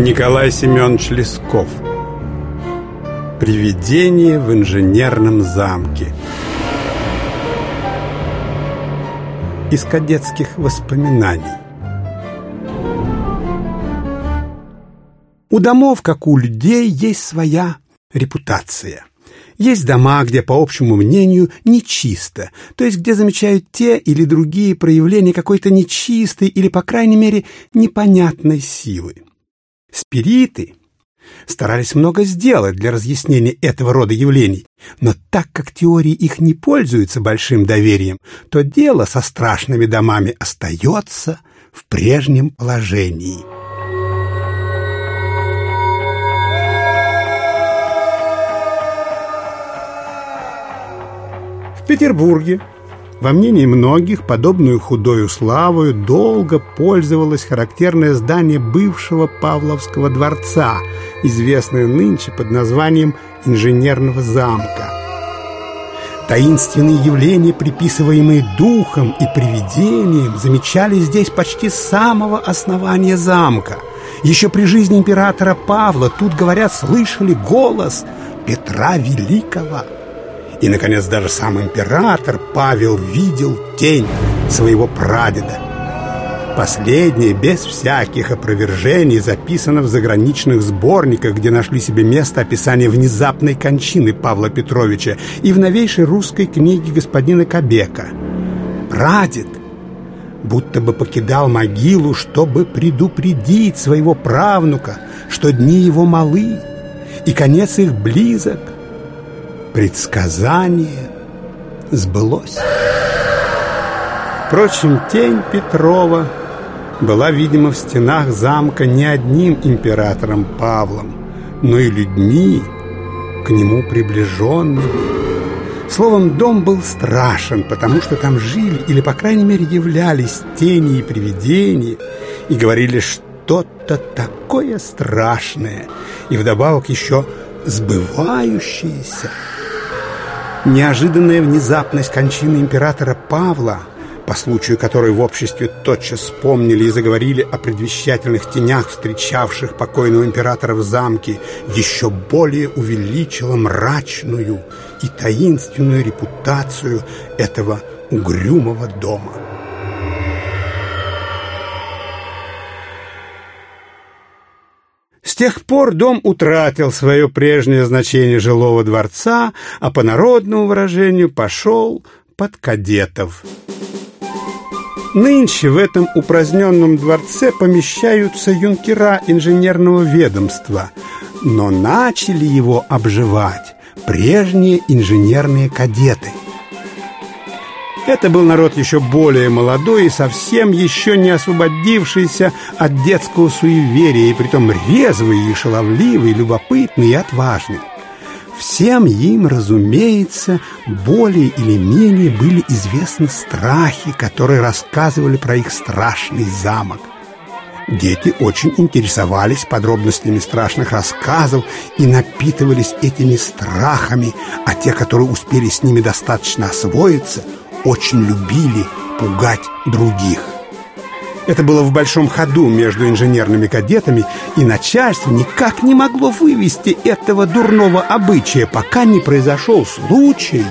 Николай Семенович Лесков Привидение в инженерном замке Из кадетских воспоминаний У домов, как у людей, есть своя репутация. Есть дома, где, по общему мнению, нечисто, то есть где замечают те или другие проявления какой-то нечистой или, по крайней мере, непонятной силы. Спириты старались много сделать для разъяснения этого рода явлений, но так как теории их не пользуются большим доверием, то дело со страшными домами остается в прежнем положении. В Петербурге во мнении многих, подобную худою славою долго пользовалось характерное здание бывшего Павловского дворца, известное нынче под названием Инженерного замка. Таинственные явления, приписываемые духом и привидением, замечались здесь почти с самого основания замка. Еще при жизни императора Павла тут, говорят, слышали голос Петра Великого – и, наконец, даже сам император Павел видел тень своего прадеда. Последнее, без всяких опровержений, записано в заграничных сборниках, где нашли себе место описание внезапной кончины Павла Петровича и в новейшей русской книге господина Кобека. Прадед будто бы покидал могилу, чтобы предупредить своего правнука, что дни его малы и конец их близок – предсказание сбылось. Впрочем, тень Петрова была, видимо, в стенах замка не одним императором Павлом, но и людьми, к нему приближенными. Словом, дом был страшен, потому что там жили, или, по крайней мере, являлись тени и привидения, и говорили что-то такое страшное, и вдобавок еще сбывающееся. Неожиданная внезапность кончины императора Павла, по случаю которой в обществе тотчас вспомнили и заговорили о предвещательных тенях, встречавших покойного императора в замке, еще более увеличила мрачную и таинственную репутацию этого угрюмого дома. Тех пор дом утратил свое прежнее значение жилого дворца, а по народному выражению пошел под кадетов. Нынче в этом упраздненном дворце помещаются юнкера инженерного ведомства, но начали его обживать прежние инженерные кадеты – это был народ еще более молодой и совсем еще не освободившийся от детского суеверия, и притом резвый и шаловливый, любопытный и отважный. Всем им, разумеется, более или менее были известны страхи, которые рассказывали про их страшный замок. Дети очень интересовались подробностями страшных рассказов и напитывались этими страхами, а те, которые успели с ними достаточно освоиться – очень любили пугать других. Это было в большом ходу между инженерными кадетами, и начальство никак не могло вывести этого дурного обычая, пока не произошел случай,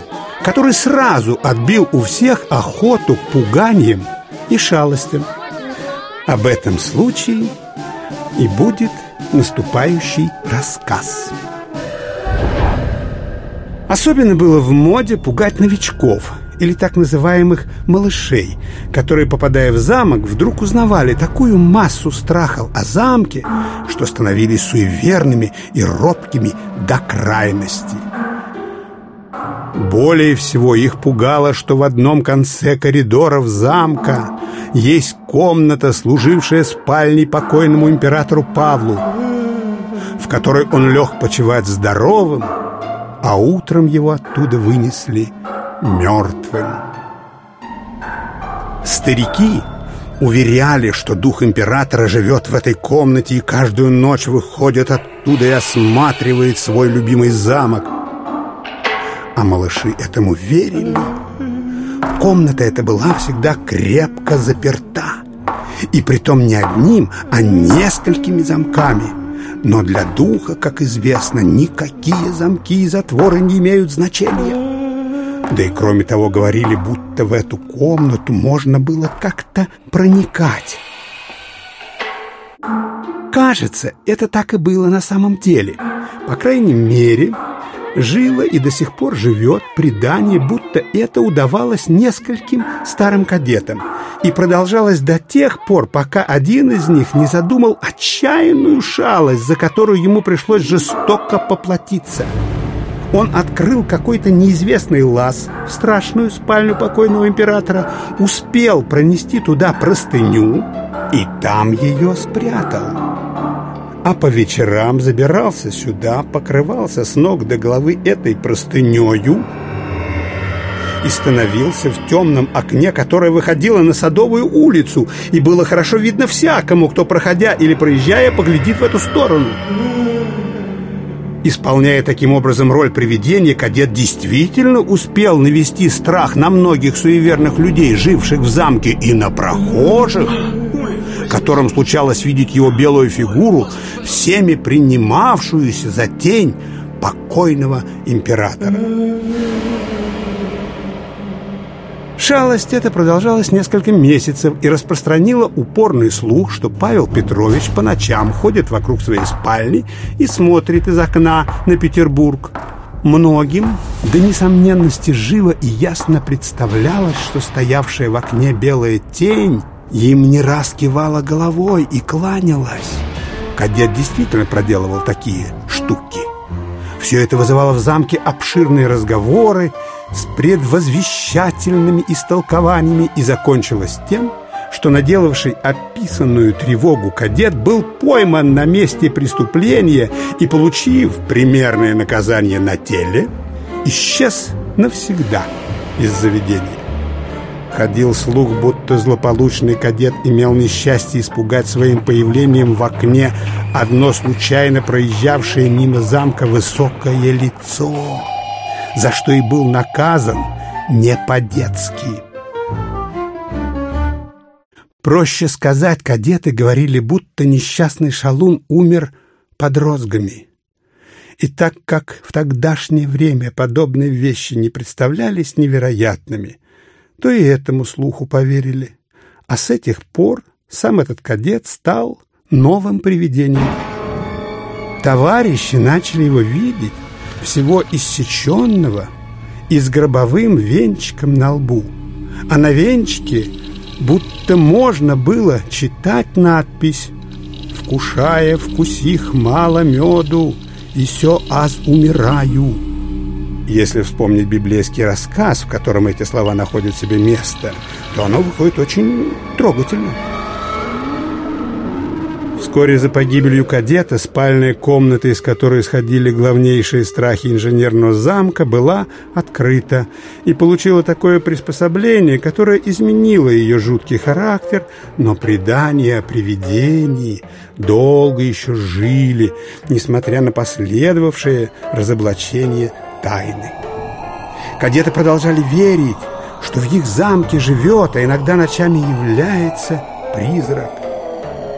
который сразу отбил у всех охоту к пуганиям и шалостям. Об этом случае и будет наступающий рассказ. Особенно было в моде пугать новичков – или так называемых «малышей», которые, попадая в замок, вдруг узнавали такую массу страхов о замке, что становились суеверными и робкими до крайности. Более всего их пугало, что в одном конце коридоров замка есть комната, служившая спальней покойному императору Павлу, в которой он лег почевать здоровым, а утром его оттуда вынесли мертвым. Старики уверяли, что дух императора живет в этой комнате и каждую ночь выходит оттуда и осматривает свой любимый замок. А малыши этому верили. Комната эта была всегда крепко заперта. И притом не одним, а несколькими замками. Но для духа, как известно, никакие замки и затворы не имеют значения. Да и кроме того, говорили, будто в эту комнату можно было как-то проникать. Кажется, это так и было на самом деле. По крайней мере, жило и до сих пор живет предание, будто это удавалось нескольким старым кадетам и продолжалось до тех пор, пока один из них не задумал отчаянную шалость, за которую ему пришлось жестоко поплатиться. Он открыл какой-то неизвестный лаз в страшную спальню покойного императора, успел пронести туда простыню и там ее спрятал а по вечерам забирался сюда, покрывался с ног до головы этой простынею и становился в темном окне, которое выходило на Садовую улицу, и было хорошо видно всякому, кто, проходя или проезжая, поглядит в эту сторону. Исполняя таким образом роль привидения, кадет действительно успел навести страх на многих суеверных людей, живших в замке, и на прохожих – которым случалось видеть его белую фигуру, всеми принимавшуюся за тень покойного императора. Шалость эта продолжалась несколько месяцев и распространила упорный слух, что Павел Петрович по ночам ходит вокруг своей спальни и смотрит из окна на Петербург. Многим до несомненности живо и ясно представлялось, что стоявшая в окне белая тень им не раз кивала головой и кланялась. Кадет действительно проделывал такие штуки. Все это вызывало в замке обширные разговоры с предвозвещательными истолкованиями и закончилось тем, что наделавший описанную тревогу кадет был пойман на месте преступления и, получив примерное наказание на теле, исчез навсегда из заведения. Ходил слух, будто злополучный кадет имел несчастье испугать своим появлением в окне одно случайно проезжавшее мимо замка высокое лицо, за что и был наказан не по-детски. Проще сказать, кадеты говорили, будто несчастный шалун умер под розгами. И так как в тогдашнее время подобные вещи не представлялись невероятными – то и этому слуху поверили. А с этих пор сам этот кадет стал новым привидением. Товарищи начали его видеть всего иссеченного и с гробовым венчиком на лбу. А на венчике будто можно было читать надпись «Вкушая вкусих мало меду, и все аз умираю». Если вспомнить библейский рассказ, в котором эти слова находят себе место, то оно выходит очень трогательно. Вскоре за погибелью кадета спальная комната, из которой исходили главнейшие страхи инженерного замка, была открыта и получила такое приспособление, которое изменило ее жуткий характер, но предания о привидении долго еще жили, несмотря на последовавшее разоблачение тайны. Кадеты продолжали верить, что в их замке живет, а иногда ночами является призрак.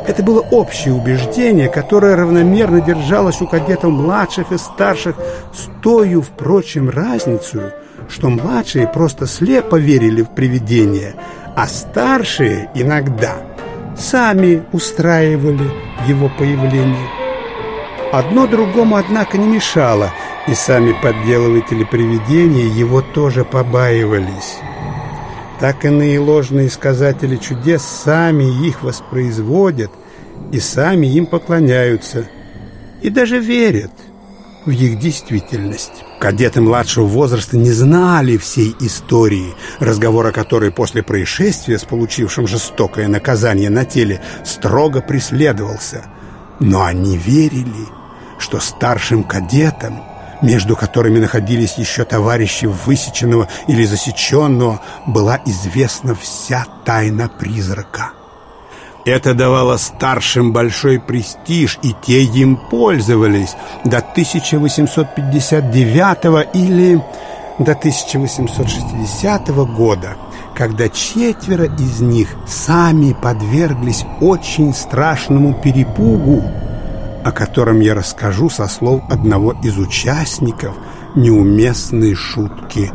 Это было общее убеждение, которое равномерно держалось у кадетов младших и старших, с тою, впрочем, разницей, что младшие просто слепо верили в привидения, а старшие иногда сами устраивали его появление. Одно другому, однако, не мешало – и сами подделыватели привидений его тоже побаивались. Так иные ложные сказатели чудес сами их воспроизводят и сами им поклоняются, и даже верят в их действительность. Кадеты младшего возраста не знали всей истории, разговор о которой после происшествия с получившим жестокое наказание на теле строго преследовался. Но они верили, что старшим кадетам между которыми находились еще товарищи высеченного или засеченного, была известна вся тайна призрака. Это давало старшим большой престиж, и те им пользовались до 1859 или до 1860 года, когда четверо из них сами подверглись очень страшному перепугу, о котором я расскажу со слов одного из участников неуместной шутки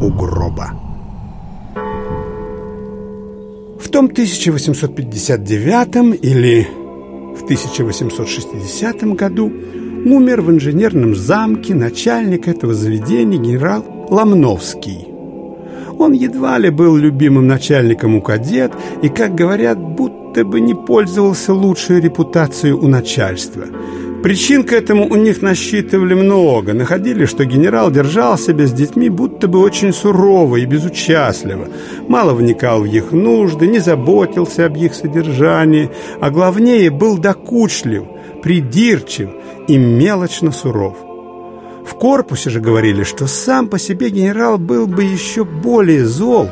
у гроба. В том 1859 или в 1860 году умер в инженерном замке начальник этого заведения генерал Ломновский. Он едва ли был любимым начальником у кадет и, как говорят, будто бы не пользовался лучшей репутацией у начальства. Причин к этому у них насчитывали много. Находили, что генерал держал себя с детьми будто бы очень сурово и безучастливо. Мало вникал в их нужды, не заботился об их содержании, а главнее был докучлив, придирчив и мелочно суров. В корпусе же говорили, что сам по себе генерал был бы еще более зол,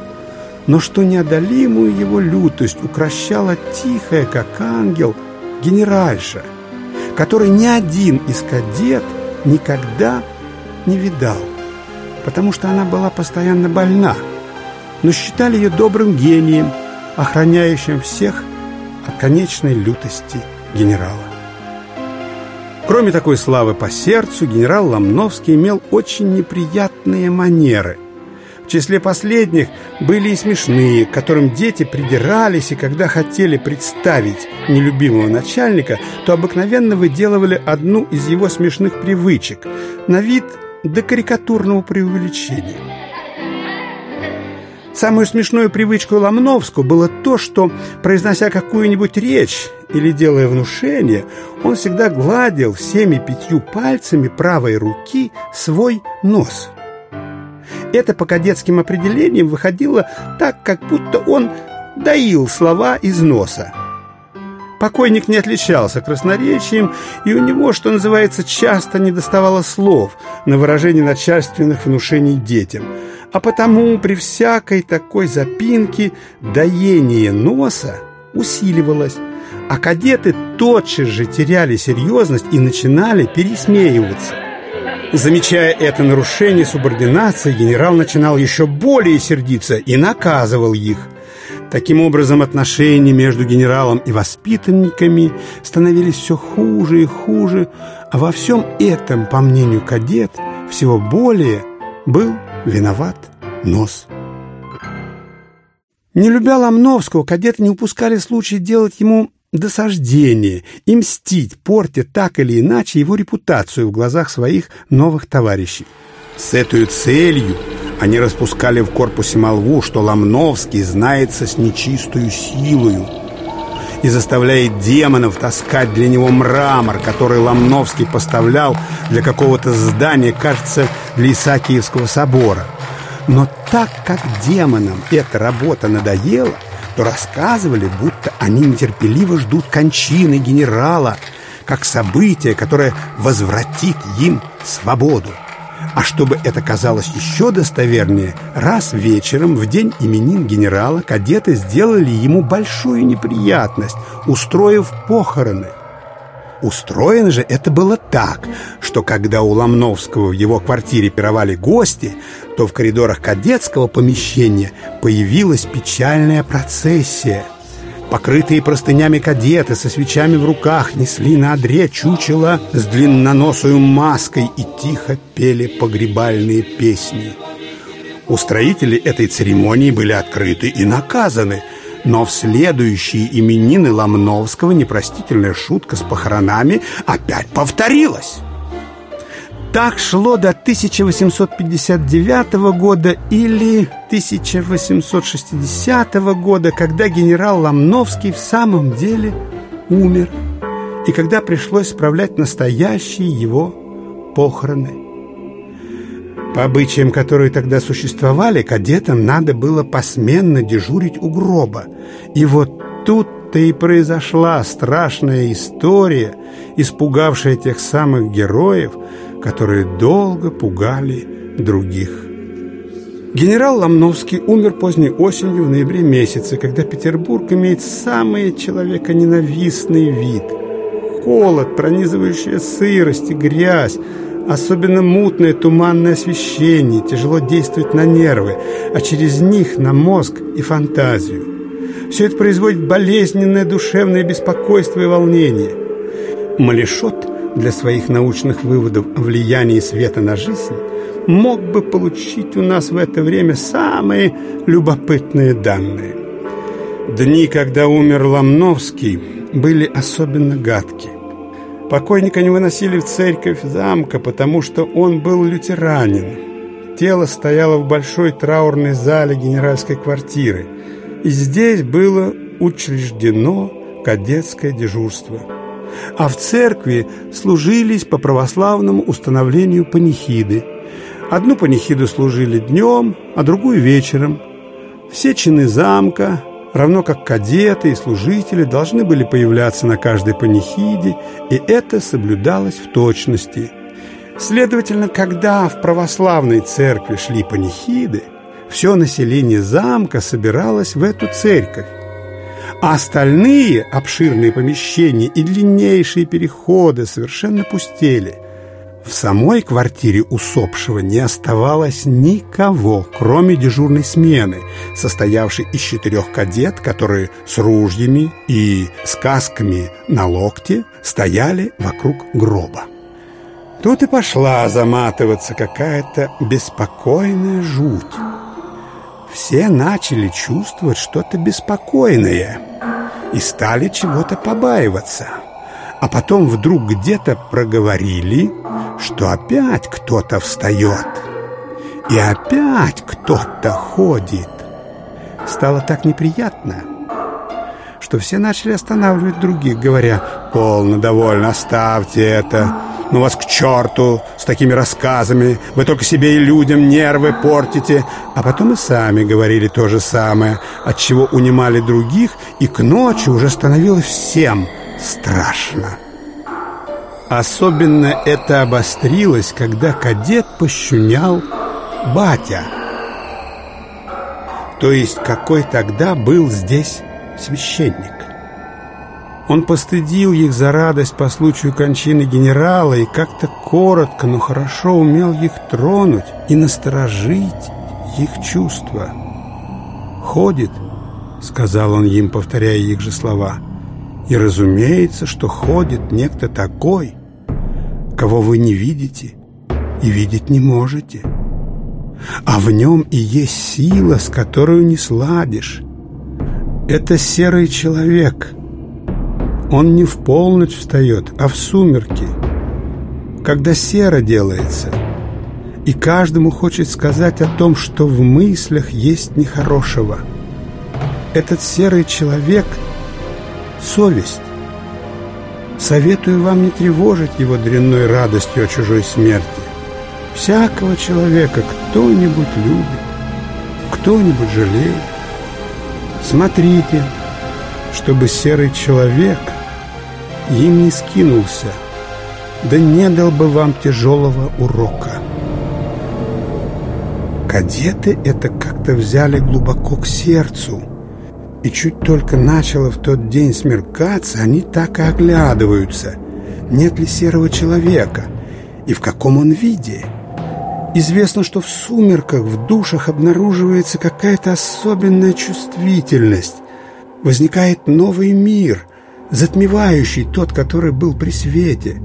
но что неодолимую его лютость укращала тихая, как ангел, генеральша, который ни один из кадет никогда не видал, потому что она была постоянно больна, но считали ее добрым гением, охраняющим всех от конечной лютости генерала. Кроме такой славы по сердцу, генерал Ломновский имел очень неприятные манеры. В числе последних были и смешные, к которым дети придирались, и когда хотели представить нелюбимого начальника, то обыкновенно выделывали одну из его смешных привычек на вид до карикатурного преувеличения. Самую смешную привычку Ломновского было то, что, произнося какую-нибудь речь или делая внушение, он всегда гладил всеми пятью пальцами правой руки свой нос. Это по кадетским определениям выходило так, как будто он доил слова из носа. Покойник не отличался красноречием, и у него, что называется, часто не доставало слов на выражение начальственных внушений детям – а потому при всякой такой запинке доение носа усиливалось, а кадеты тотчас же теряли серьезность и начинали пересмеиваться. Замечая это нарушение субординации, генерал начинал еще более сердиться и наказывал их. Таким образом, отношения между генералом и воспитанниками становились все хуже и хуже, а во всем этом, по мнению кадет, всего более был виноват нос. Не любя Ломновского, кадеты не упускали случая делать ему досаждение и мстить, портя так или иначе его репутацию в глазах своих новых товарищей. С этой целью они распускали в корпусе молву, что Ломновский знается с нечистую силою и заставляет демонов таскать для него мрамор, который Ломновский поставлял для какого-то здания, кажется, для Исаакиевского собора. Но так как демонам эта работа надоела, то рассказывали, будто они нетерпеливо ждут кончины генерала, как событие, которое возвратит им свободу. А чтобы это казалось еще достовернее, раз вечером в день именин генерала кадеты сделали ему большую неприятность, устроив похороны – Устроено же это было так, что когда у Ломновского в его квартире пировали гости, то в коридорах кадетского помещения появилась печальная процессия. Покрытые простынями кадеты со свечами в руках несли на одре чучело с длинноносою маской и тихо пели погребальные песни. Устроители этой церемонии были открыты и наказаны – но в следующие именины Ломновского непростительная шутка с похоронами опять повторилась. Так шло до 1859 года или 1860 года, когда генерал Ломновский в самом деле умер, и когда пришлось справлять настоящие его похороны. По обычаям, которые тогда существовали, кадетам надо было посменно дежурить у гроба. И вот тут-то и произошла страшная история, испугавшая тех самых героев, которые долго пугали других. Генерал Ломновский умер поздней осенью в ноябре месяце, когда Петербург имеет самый человеконенавистный вид. Холод, пронизывающая сырость и грязь, Особенно мутное туманное освещение тяжело действует на нервы, а через них на мозг и фантазию. Все это производит болезненное душевное беспокойство и волнение. Малишот для своих научных выводов о влиянии света на жизнь мог бы получить у нас в это время самые любопытные данные. Дни, когда умер Ломновский, были особенно гадки. Покойника не выносили в церковь замка, потому что он был лютеранин. Тело стояло в большой траурной зале генеральской квартиры, и здесь было учреждено кадетское дежурство. А в церкви служились по православному установлению панихиды. Одну панихиду служили днем, а другую вечером. Все чины замка, равно как кадеты и служители должны были появляться на каждой панихиде, и это соблюдалось в точности. Следовательно, когда в православной церкви шли панихиды, все население замка собиралось в эту церковь, а остальные обширные помещения и длиннейшие переходы совершенно пустели – в самой квартире усопшего не оставалось никого, кроме дежурной смены, состоявшей из четырех кадет, которые с ружьями и с касками на локте стояли вокруг гроба. Тут и пошла заматываться какая-то беспокойная жуть. Все начали чувствовать что-то беспокойное и стали чего-то побаиваться – а потом вдруг где-то проговорили, что опять кто-то встает. И опять кто-то ходит. Стало так неприятно, что все начали останавливать других, говоря, «Полно, довольно, оставьте это, ну вас к черту с такими рассказами, вы только себе и людям нервы портите». А потом и сами говорили то же самое, от чего унимали других, и к ночи уже становилось всем – страшно. Особенно это обострилось, когда кадет пощунял батя. То есть какой тогда был здесь священник. Он постыдил их за радость по случаю кончины генерала и как-то коротко, но хорошо умел их тронуть и насторожить их чувства. «Ходит», — сказал он им, повторяя их же слова, — и разумеется, что ходит некто такой, кого вы не видите и видеть не можете. А в нем и есть сила, с которой не сладишь. Это серый человек. Он не в полночь встает, а в сумерки. Когда серо делается, и каждому хочет сказать о том, что в мыслях есть нехорошего. Этот серый человек — совесть. Советую вам не тревожить его дрянной радостью о чужой смерти. Всякого человека кто-нибудь любит, кто-нибудь жалеет. Смотрите, чтобы серый человек им не скинулся, да не дал бы вам тяжелого урока. Кадеты это как-то взяли глубоко к сердцу – и чуть только начало в тот день смеркаться, они так и оглядываются. Нет ли серого человека? И в каком он виде? Известно, что в сумерках в душах обнаруживается какая-то особенная чувствительность. Возникает новый мир, затмевающий тот, который был при свете.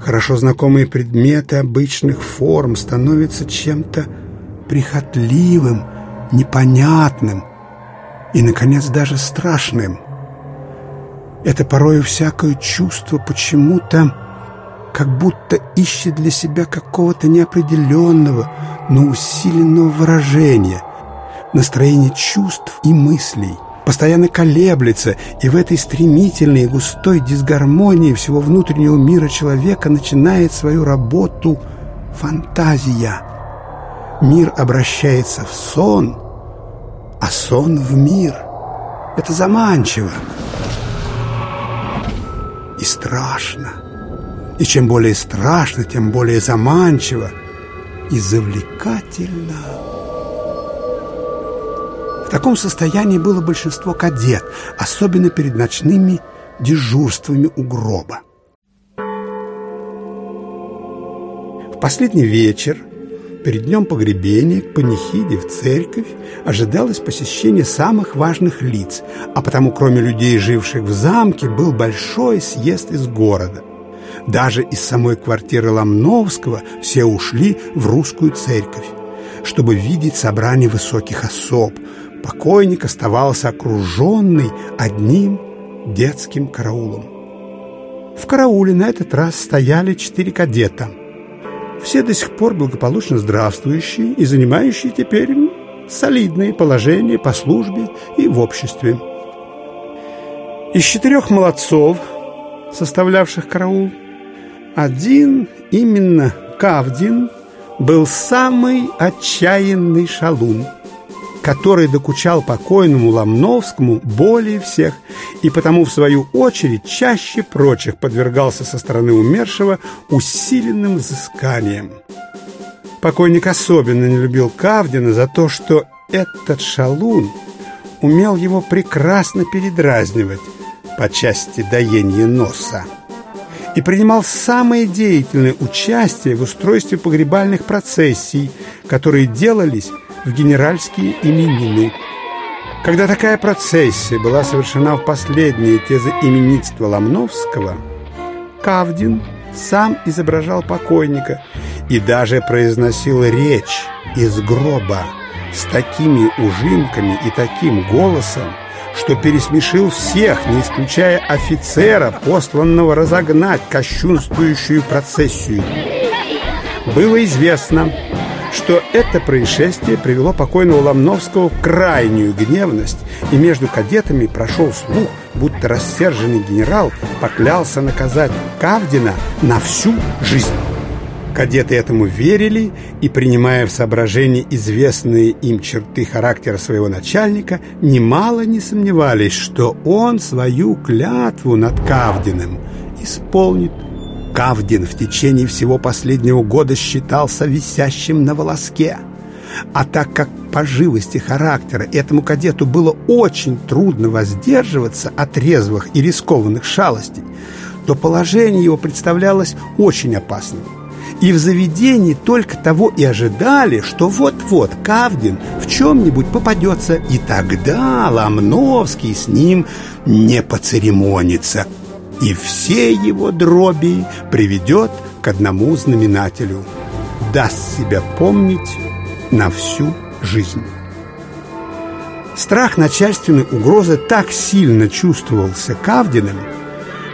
Хорошо знакомые предметы обычных форм становятся чем-то прихотливым, непонятным – и, наконец, даже страшным. Это порою всякое чувство почему-то как будто ищет для себя какого-то неопределенного, но усиленного выражения, настроение чувств и мыслей, постоянно колеблется, и в этой стремительной густой дисгармонии всего внутреннего мира человека начинает свою работу фантазия. Мир обращается в сон – а сон в мир. Это заманчиво и страшно. И чем более страшно, тем более заманчиво и завлекательно. В таком состоянии было большинство кадет, особенно перед ночными дежурствами у гроба. последний вечер перед днем погребения к панихиде в церковь ожидалось посещение самых важных лиц, а потому кроме людей, живших в замке, был большой съезд из города. Даже из самой квартиры Ломновского все ушли в русскую церковь, чтобы видеть собрание высоких особ. Покойник оставался окруженный одним детским караулом. В карауле на этот раз стояли четыре кадета – все до сих пор благополучно здравствующие и занимающие теперь солидные положения по службе и в обществе. Из четырех молодцов, составлявших караул, один, именно Кавдин, был самый отчаянный шалун – который докучал покойному Ломновскому более всех и потому, в свою очередь, чаще прочих подвергался со стороны умершего усиленным взысканиям. Покойник особенно не любил Кавдина за то, что этот шалун умел его прекрасно передразнивать по части доения носа и принимал самое деятельное участие в устройстве погребальных процессий, которые делались в генеральские именины. Когда такая процессия была совершена в последние те за именинства Ломновского, Кавдин сам изображал покойника и даже произносил речь из гроба с такими ужимками и таким голосом, что пересмешил всех, не исключая офицера, посланного разогнать кощунствующую процессию. Было известно, что это происшествие привело покойного Ломновского в крайнюю гневность, и между кадетами прошел слух, будто рассерженный генерал поклялся наказать Кавдина на всю жизнь. Кадеты этому верили и, принимая в соображение известные им черты характера своего начальника, немало не сомневались, что он свою клятву над Кавдиным исполнит. Кавдин в течение всего последнего года считался висящим на волоске. А так как по живости характера этому кадету было очень трудно воздерживаться от резвых и рискованных шалостей, то положение его представлялось очень опасным. И в заведении только того и ожидали, что вот-вот Кавдин в чем-нибудь попадется, и тогда Ломновский с ним не поцеремонится – и все его дроби приведет к одному знаменателю – даст себя помнить на всю жизнь. Страх начальственной угрозы так сильно чувствовался Кавдиным,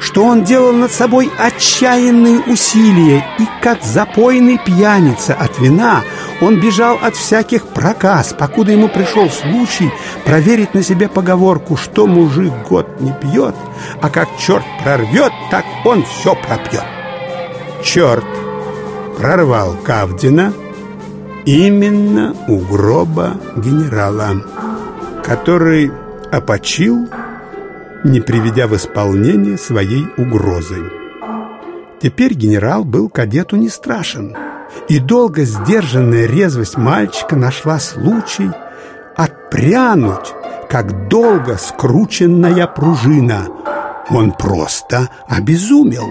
что он делал над собой отчаянные усилия, и как запойный пьяница от вина он бежал от всяких проказ, покуда ему пришел случай проверить на себе поговорку, что мужик год не пьет, а как черт прорвет, так он все пропьет. Черт прорвал Кавдина именно у гроба генерала, который опочил не приведя в исполнение своей угрозы. Теперь генерал был кадету не страшен, и долго сдержанная резвость мальчика нашла случай отпрянуть, как долго скрученная пружина. Он просто обезумел.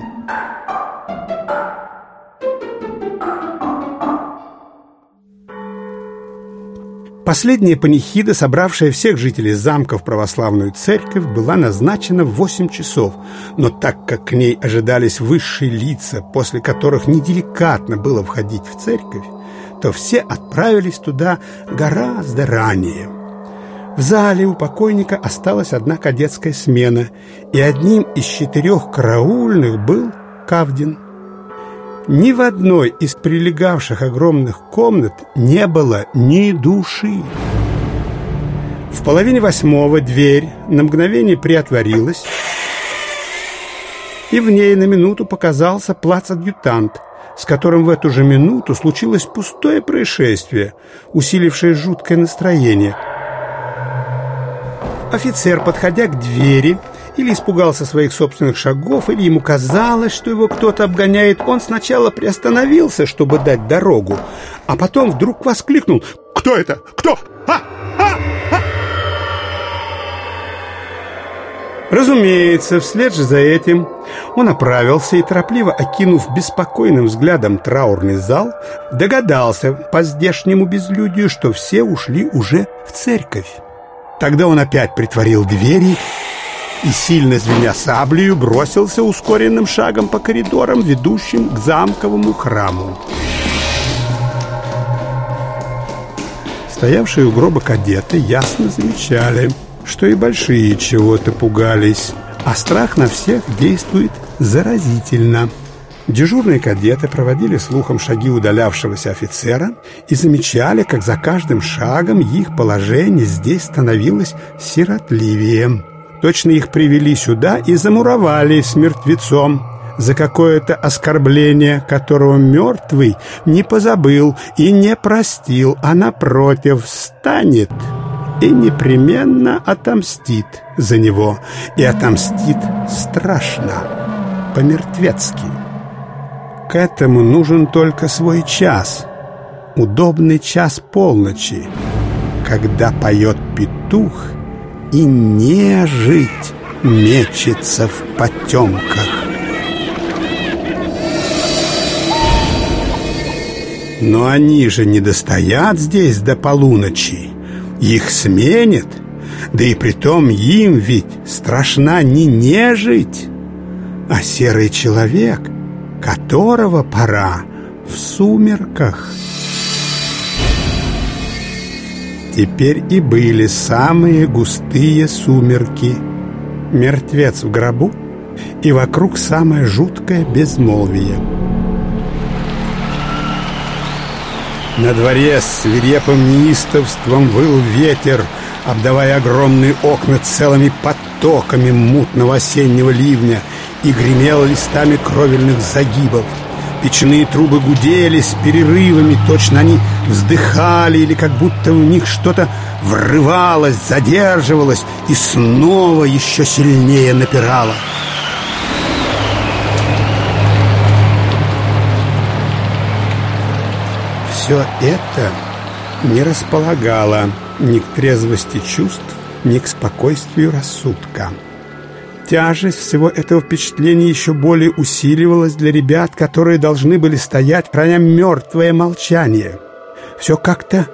Последняя панихида, собравшая всех жителей замка в православную церковь, была назначена в 8 часов, но так как к ней ожидались высшие лица, после которых неделикатно было входить в церковь, то все отправились туда гораздо ранее. В зале у покойника осталась одна кадетская смена, и одним из четырех караульных был Кавдин – ни в одной из прилегавших огромных комнат не было ни души. В половине восьмого дверь на мгновение приотворилась, и в ней на минуту показался плац-адъютант, с которым в эту же минуту случилось пустое происшествие, усилившее жуткое настроение. Офицер, подходя к двери, или испугался своих собственных шагов, или ему казалось, что его кто-то обгоняет, он сначала приостановился, чтобы дать дорогу, а потом вдруг воскликнул «Кто это? Кто? А! А! А!» Разумеется, вслед же за этим он оправился и, торопливо окинув беспокойным взглядом траурный зал, догадался по здешнему безлюдию, что все ушли уже в церковь. Тогда он опять притворил двери и, сильно звеня саблею, бросился ускоренным шагом по коридорам, ведущим к замковому храму. Стоявшие у гроба кадеты ясно замечали – что и большие чего-то пугались, а страх на всех действует заразительно. Дежурные кадеты проводили слухом шаги удалявшегося офицера и замечали, как за каждым шагом их положение здесь становилось сиротливее. Точно их привели сюда и замуровали с мертвецом за какое-то оскорбление, которого мертвый не позабыл и не простил, а напротив станет и непременно отомстит за него. И отомстит страшно, по-мертвецки. К этому нужен только свой час, удобный час полночи, когда поет петух и нежить мечется в потемках. Но они же не достоят здесь до полуночи. Их сменит, да и притом им ведь страшна не нежить, а серый человек, которого пора в сумерках. Теперь и были самые густые сумерки. Мертвец в гробу, и вокруг самое жуткое безмолвие. На дворе с свирепым неистовством выл ветер, обдавая огромные окна целыми потоками мутного осеннего ливня и гремел листами кровельных загибов. Печные трубы гудели с перерывами, точно они вздыхали или как будто в них что-то врывалось, задерживалось и снова еще сильнее напирало. Все это не располагало ни к трезвости чувств, ни к спокойствию рассудка. Тяжесть всего этого впечатления еще более усиливалась для ребят, которые должны были стоять, храня мертвое молчание. Все как-то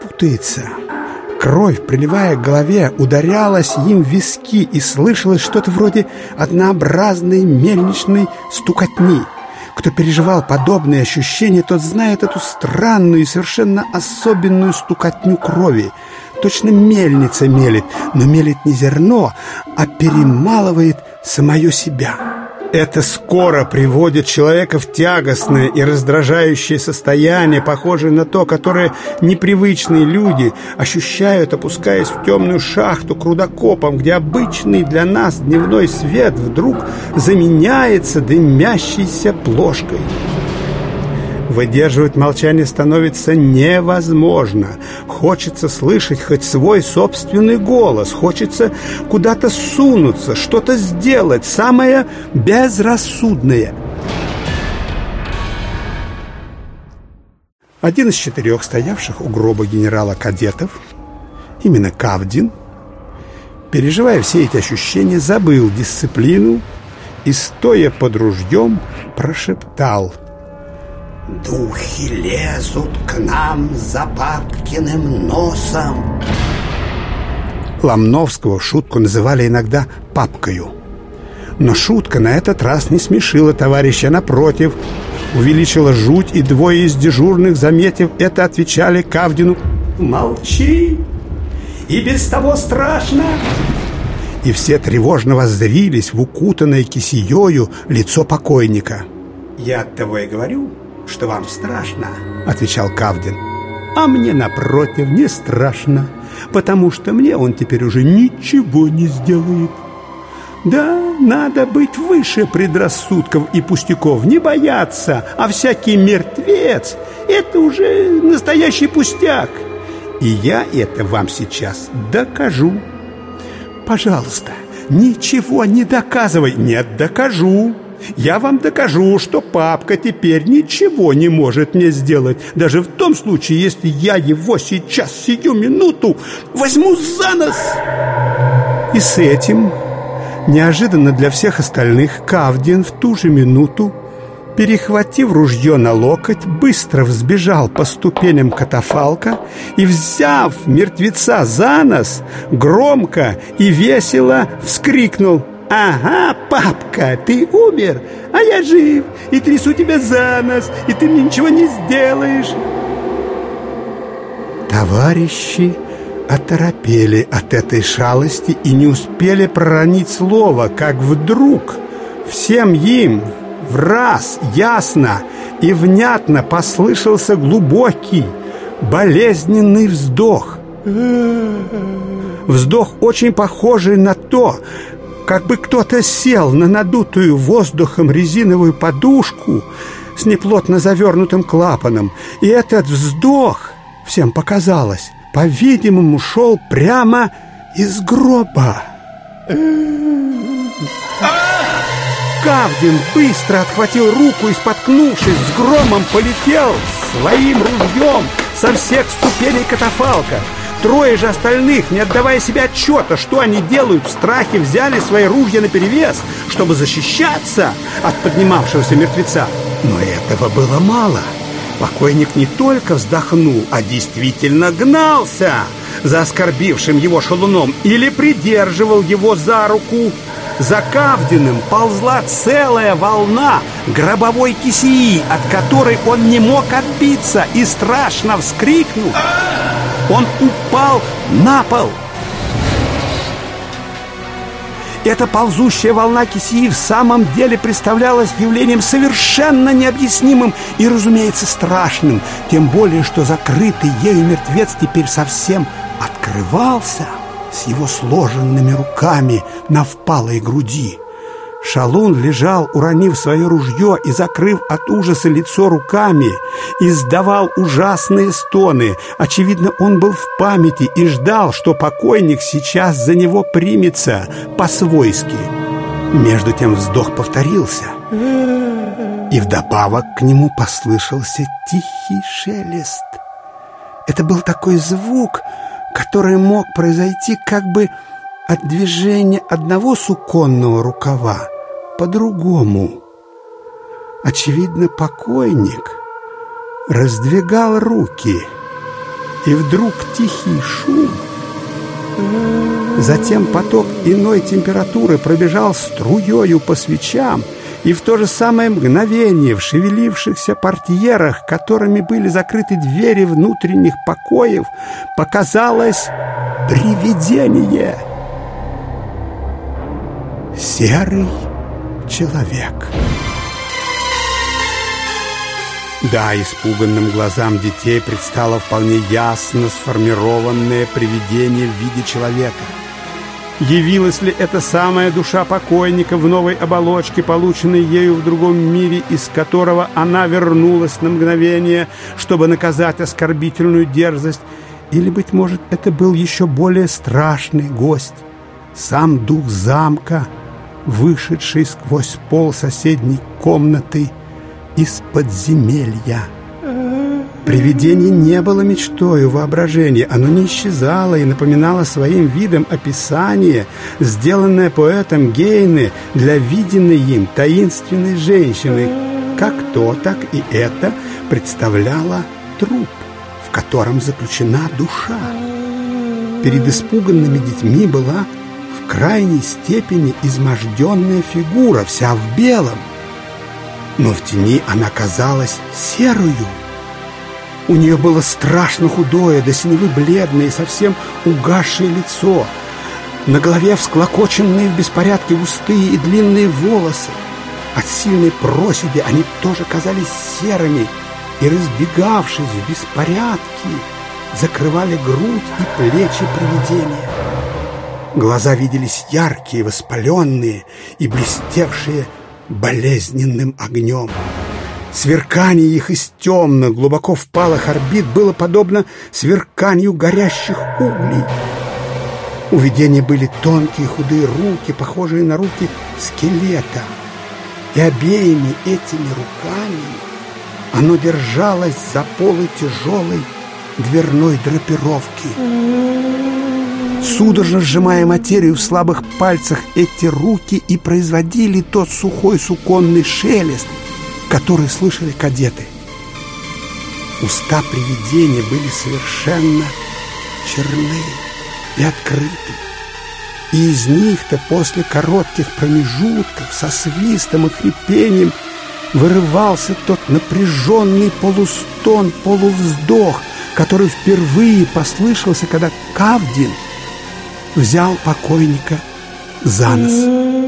путается. Кровь, приливая к голове, ударялась им в виски, и слышалось что-то вроде однообразной мельничной стукотни – кто переживал подобные ощущения, тот знает эту странную и совершенно особенную стукотню крови. Точно мельница мелит, но мелит не зерно, а перемалывает самое себя. Это скоро приводит человека в тягостное и раздражающее состояние, похожее на то, которое непривычные люди ощущают, опускаясь в темную шахту к рудокопам, где обычный для нас дневной свет вдруг заменяется дымящейся плошкой. Выдерживать молчание становится невозможно. Хочется слышать хоть свой собственный голос, хочется куда-то сунуться, что-то сделать, самое безрассудное. Один из четырех стоявших у гроба генерала кадетов, именно Кавдин, переживая все эти ощущения, забыл дисциплину и, стоя под ружьем, прошептал – Духи лезут к нам за Папкиным носом. Ломновского шутку называли иногда «папкою». Но шутка на этот раз не смешила товарища, напротив, увеличила жуть, и двое из дежурных, заметив это, отвечали Кавдину «Молчи! И без того страшно!» И все тревожно воззрились в укутанное кисеёю лицо покойника. «Я от того и говорю, что вам страшно», — отвечал Кавдин. «А мне, напротив, не страшно, потому что мне он теперь уже ничего не сделает». Да, надо быть выше предрассудков и пустяков, не бояться, а всякий мертвец — это уже настоящий пустяк. И я это вам сейчас докажу. Пожалуйста, ничего не доказывай. Нет, докажу. Я вам докажу, что папка теперь ничего не может мне сделать, даже в том случае, если я его сейчас, сию минуту, возьму за нос. И с этим, Неожиданно для всех остальных Кавдин в ту же минуту, перехватив ружье на локоть, быстро взбежал по ступеням катафалка и, взяв мертвеца за нос, громко и весело вскрикнул «Ага, папка, ты умер, а я жив, и трясу тебя за нос, и ты мне ничего не сделаешь!» Товарищи оторопели от этой шалости и не успели проронить слово, как вдруг всем им в раз ясно и внятно послышался глубокий, болезненный вздох. Вздох очень похожий на то, как бы кто-то сел на надутую воздухом резиновую подушку с неплотно завернутым клапаном, и этот вздох, всем показалось, по-видимому, шел прямо из гроба. Кавдин быстро отхватил руку и, споткнувшись, с громом полетел своим ружьем со всех ступеней катафалка. Трое же остальных, не отдавая себе отчета, что они делают в страхе, взяли свои ружья наперевес, чтобы защищаться от поднимавшегося мертвеца. Но этого было мало. Покойник не только вздохнул, а действительно гнался за оскорбившим его шалуном или придерживал его за руку. За Кавдиным ползла целая волна гробовой кисии, от которой он не мог отбиться и страшно вскрикнул. Он упал на пол. Эта ползущая волна кисии в самом деле представлялась явлением совершенно необъяснимым и, разумеется, страшным, тем более, что закрытый ею мертвец теперь совсем открывался с его сложенными руками на впалой груди. Шалун лежал, уронив свое ружье и закрыв от ужаса лицо руками, издавал ужасные стоны. Очевидно, он был в памяти и ждал, что покойник сейчас за него примется по-свойски. Между тем вздох повторился, и вдобавок к нему послышался тихий шелест. Это был такой звук, который мог произойти как бы от движения одного суконного рукава по-другому. Очевидно, покойник раздвигал руки, и вдруг тихий шум. Затем поток иной температуры пробежал струею по свечам, и в то же самое мгновение в шевелившихся портьерах, которыми были закрыты двери внутренних покоев, показалось привидение — серый человек. Да, испуганным глазам детей предстало вполне ясно сформированное привидение в виде человека. Явилась ли это самая душа покойника в новой оболочке, полученной ею в другом мире, из которого она вернулась на мгновение, чтобы наказать оскорбительную дерзость? Или, быть может, это был еще более страшный гость, сам дух замка, вышедший сквозь пол соседней комнаты из подземелья. Привидение не было мечтою воображения, оно не исчезало и напоминало своим видом описание, сделанное поэтом Гейне для виденной им таинственной женщины. Как то, так и это представляло труп, в котором заключена душа. Перед испуганными детьми была крайней степени изможденная фигура, вся в белом. Но в тени она казалась серую. У нее было страшно худое, до синевы бледное и совсем угасшее лицо. На голове всклокоченные в беспорядке густые и длинные волосы. От сильной проседи они тоже казались серыми и, разбегавшись в беспорядке, закрывали грудь и плечи привидения. Глаза виделись яркие, воспаленные и блестевшие болезненным огнем. Сверкание их из темных, глубоко впалых орбит было подобно сверканию горящих углей. У видения были тонкие худые руки, похожие на руки скелета. И обеими этими руками оно держалось за полы тяжелой дверной драпировки. Судорожно сжимая материю в слабых пальцах, эти руки и производили тот сухой суконный шелест, который слышали кадеты. Уста привидения были совершенно черны и открыты. И из них-то после коротких промежутков со свистом и хрипением вырывался тот напряженный полустон, полувздох, который впервые послышался, когда Кавдин взял покойника за нос.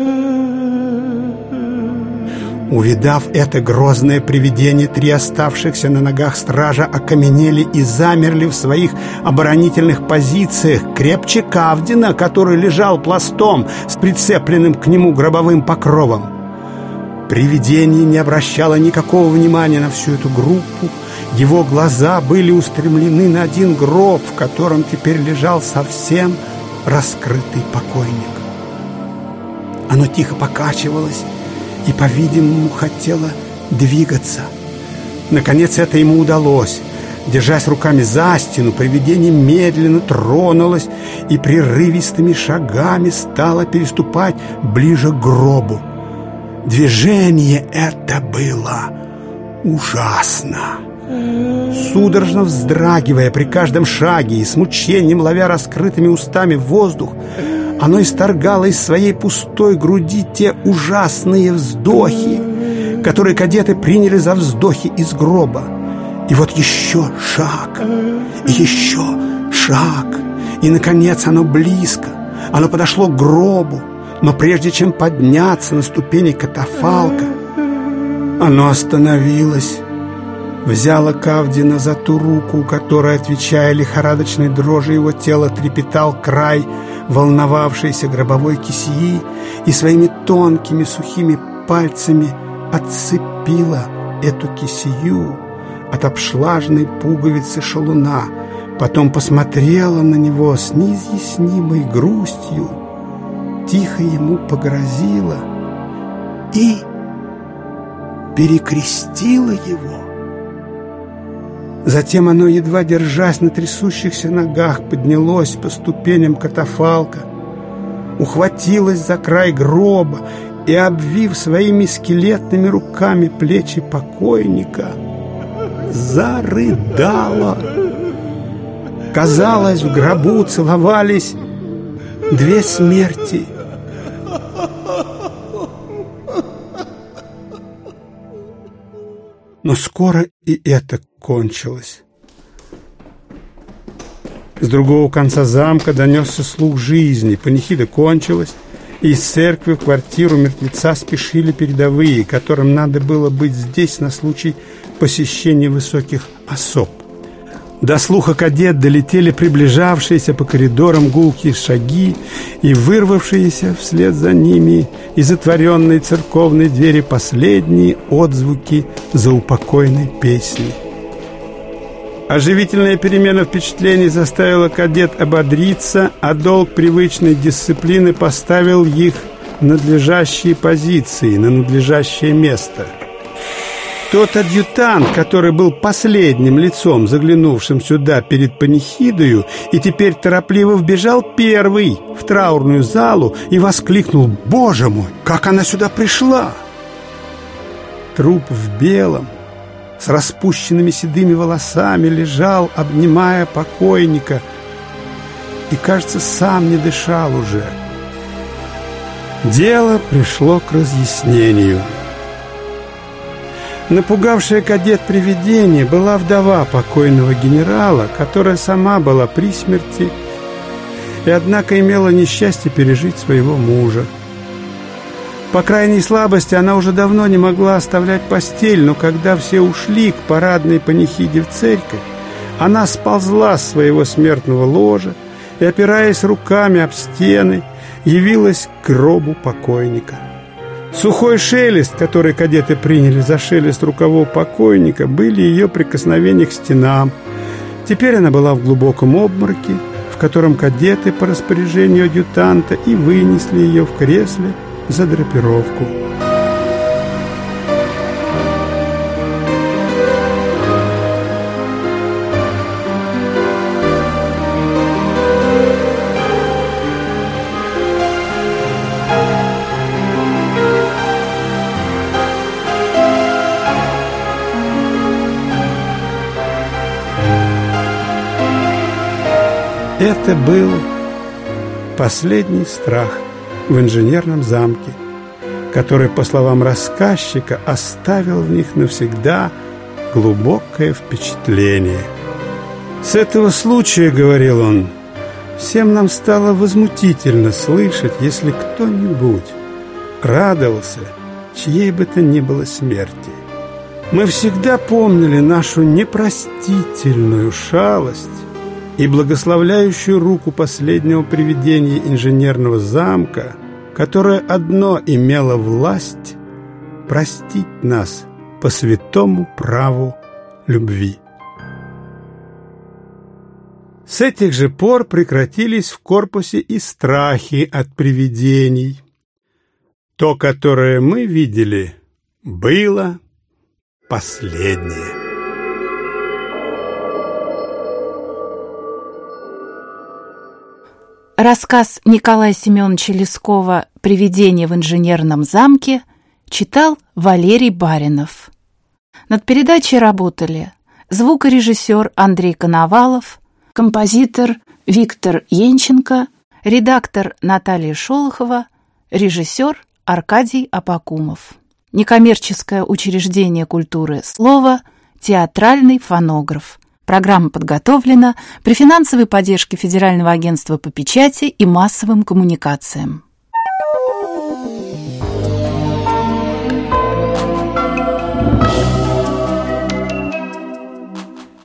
Увидав это грозное привидение, три оставшихся на ногах стража окаменели и замерли в своих оборонительных позициях, крепче Кавдина, который лежал пластом с прицепленным к нему гробовым покровом. Привидение не обращало никакого внимания на всю эту группу. Его глаза были устремлены на один гроб, в котором теперь лежал совсем раскрытый покойник. Оно тихо покачивалось, и, по-видимому, хотела двигаться. Наконец это ему удалось. Держась руками за стену, привидение медленно тронулось и прерывистыми шагами стало переступать ближе к гробу. Движение это было ужасно. Судорожно вздрагивая при каждом шаге и с мучением ловя раскрытыми устами воздух, оно исторгало из своей пустой груди те ужасные вздохи, которые кадеты приняли за вздохи из гроба. И вот еще шаг, и еще шаг, и, наконец, оно близко. Оно подошло к гробу, но прежде чем подняться на ступени катафалка, оно остановилось, взяло Кавдина за ту руку, которая, отвечая лихорадочной дрожи его тела, трепетал край волновавшейся гробовой кисии и своими тонкими сухими пальцами отцепила эту кисию от обшлажной пуговицы шалуна, потом посмотрела на него с неизъяснимой грустью, тихо ему погрозила и перекрестила его. Затем оно, едва держась на трясущихся ногах, поднялось по ступеням катафалка, ухватилось за край гроба и, обвив своими скелетными руками плечи покойника, зарыдало. Казалось, в гробу целовались две смерти. Но скоро и это кончилось. С другого конца замка донесся слух жизни. Панихида кончилась, и из церкви в квартиру мертвеца спешили передовые, которым надо было быть здесь на случай посещения высоких особ. До слуха кадет долетели приближавшиеся по коридорам гулкие шаги и вырвавшиеся вслед за ними из затворенной церковной двери последние отзвуки заупокойной песни. Оживительная перемена впечатлений заставила кадет ободриться, а долг привычной дисциплины поставил их в надлежащие позиции, на надлежащее место. Тот адъютант, который был последним лицом, заглянувшим сюда перед панихидою, и теперь торопливо вбежал первый в траурную залу и воскликнул «Боже мой, как она сюда пришла!» Труп в белом, с распущенными седыми волосами лежал, обнимая покойника, и, кажется, сам не дышал уже. Дело пришло к разъяснению. Напугавшая кадет привидение была вдова покойного генерала, которая сама была при смерти и, однако, имела несчастье пережить своего мужа. По крайней слабости она уже давно не могла оставлять постель, но когда все ушли к парадной панихиде в церковь, она сползла с своего смертного ложа и, опираясь руками об стены, явилась к гробу покойника. Сухой шелест, который кадеты приняли за шелест рукавов покойника, были ее прикосновения к стенам. Теперь она была в глубоком обмороке, в котором кадеты по распоряжению адъютанта и вынесли ее в кресле, за драпировку. Это был последний страх – в инженерном замке, который, по словам рассказчика, оставил в них навсегда глубокое впечатление. «С этого случая, — говорил он, — всем нам стало возмутительно слышать, если кто-нибудь радовался чьей бы то ни было смерти. Мы всегда помнили нашу непростительную шалость и благословляющую руку последнего привидения инженерного замка, которое одно имело власть простить нас по святому праву любви. С этих же пор прекратились в корпусе и страхи от привидений. То, которое мы видели, было последнее. Рассказ Николая Семеновича Лескова «Привидение в инженерном замке» читал Валерий Баринов. Над передачей работали звукорежиссер Андрей Коновалов, композитор Виктор Янченко, редактор Наталья Шолохова, режиссер Аркадий Апакумов некоммерческое учреждение культуры «Слово», театральный фонограф. Программа подготовлена при финансовой поддержке Федерального агентства по печати и массовым коммуникациям.